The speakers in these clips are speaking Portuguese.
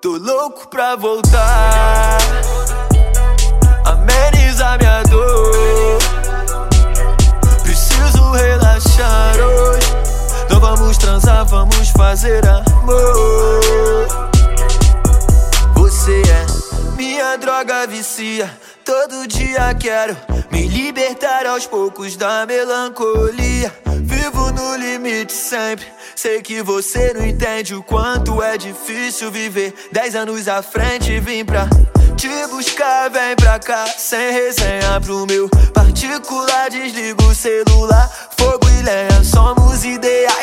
Tô louco pra voltar, amenizar minha dor. Preciso relaxar hoje. Não vamos transar, vamos fazer amor. Você é minha droga vicia. Todo dia quero me libertar aos poucos da melancolia. Vivo no limite sempre. Sei que você não entende o quanto é difícil viver. Dez anos à frente vim pra te buscar, vem pra cá. Sem resenha pro meu particular. Desligo o celular, fogo e lenha. Somos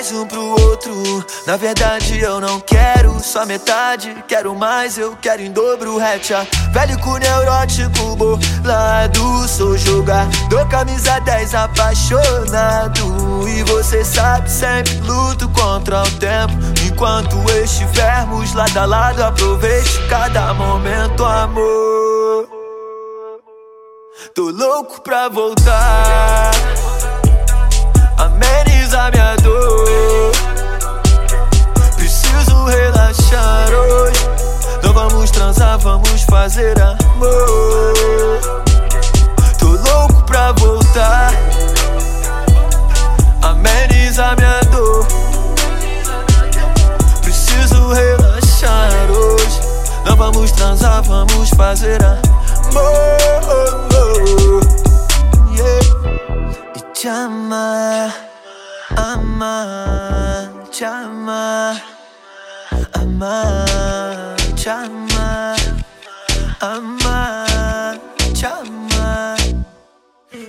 ideais um pro outro. Na verdade, eu não quero só metade. Quero mais, eu quero em dobro. Hatcha, velho com neurótico bolado. Sou jogador, camisa 10 apaixonado. E você sabe, sempre luto contra o tempo. Enquanto estivermos lado a lado, aproveite cada momento, amor. Tô louco pra voltar, amenizar minha dor. Preciso relaxar hoje. Não vamos transar, vamos fazer amor. Tô louco pra voltar, amenizar minha dor. Preciso relaxar hoje. Não vamos transar, vamos fazer amor. Yeah. E te amar, amar, te amar, amar, te amar.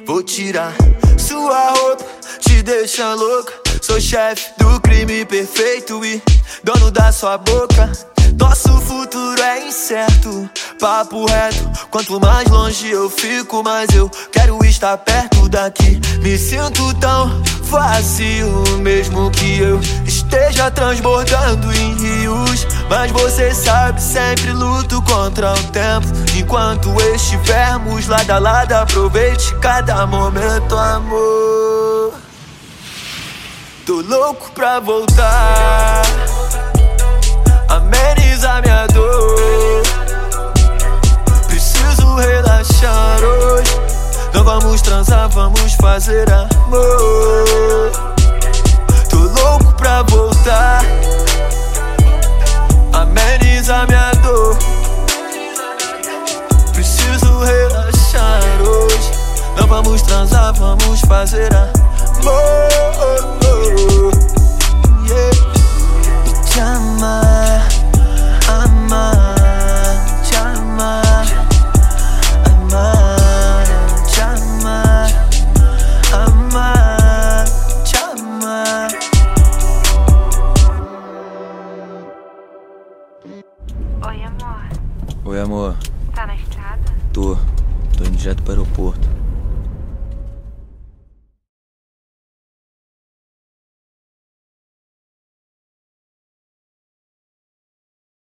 Vou tirar sua roupa, te deixa louca. Sou chefe do crime perfeito e dono da sua boca. Nosso futuro é incerto, papo reto. Quanto mais longe eu fico, mais eu quero estar perto daqui. Me sinto tão vazio, mesmo que eu esteja transbordando em. Mas você sabe, sempre luto contra o tempo. Enquanto estivermos lado a lado, aproveite cada momento, amor. Tô louco pra voltar, amenizar minha dor. Preciso relaxar hoje. Não vamos transar, vamos fazer amor. Vamos transar, vamos fazer amor. Yeah. Te amar, amar, te amar, amar, te amar, amar, te amar. Oi, amor. Oi, amor. Tá na estrada? Tô. Tô indo direto pro aeroporto.